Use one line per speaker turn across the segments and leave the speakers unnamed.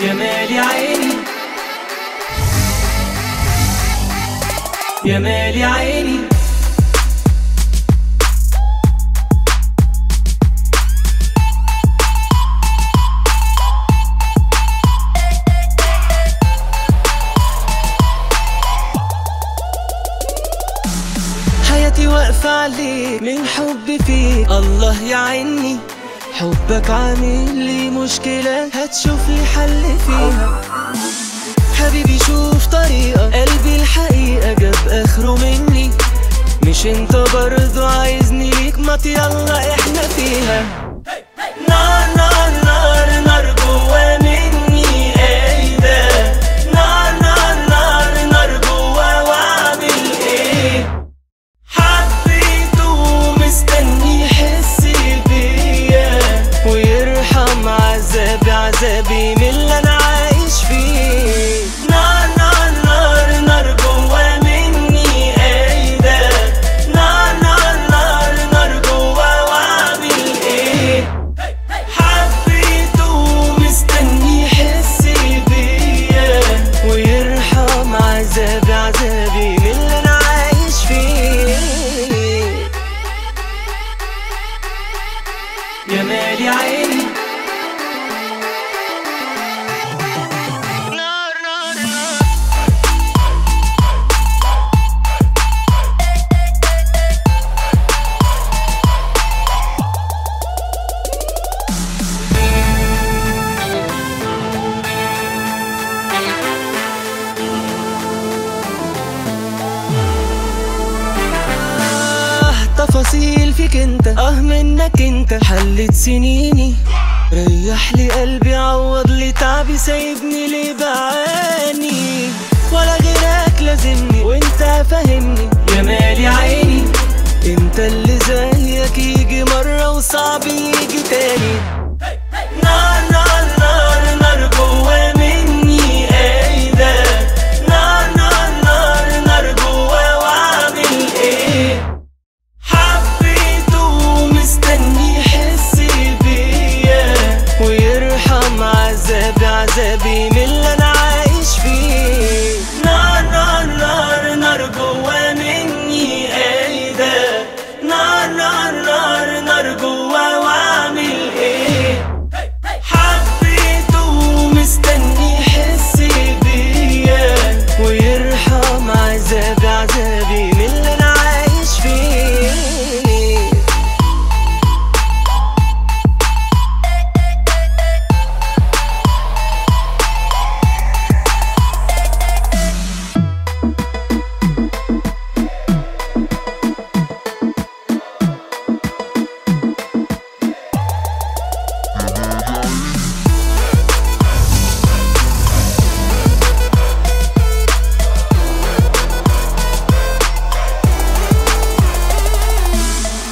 يا مالي عيني. يا مالي عيني. حياتي واقفة عليك من حبي فيك. الله يعيني حبك عامل لي مشكلة هتشوف لي حل فيها حبيبي شوف طريقة قلبي الحقيقة جاب آخره مني. مش انت برضو عايزني ليك؟ ما يلا إحنا فيها. نار نار يا مالي فيك انت آه منك انت. حلت سنيني ريح لي قلبي عوض لي تعبي سايبني ليه بعاني ولا غيرك لازمني وانت فاهمني. يا مالي عيني انت اللي زيك يجي مرة وصعب يجي تاني.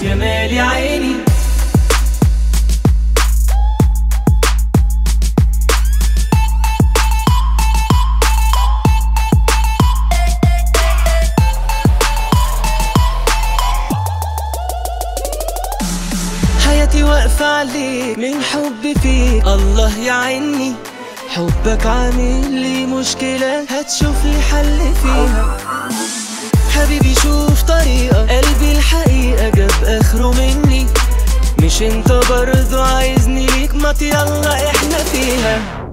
يا مالي عيني. حياتي واقفة عليك من حبي فيك. الله يعيني حبك عامل لي مشكلة. هتشوف لي حل فيها. حبيبي شوف طريقة. قلبي الحقيقة جاب آخره مني. مش انت برضو عايزني ليك؟ ما يلا إحنا فيها.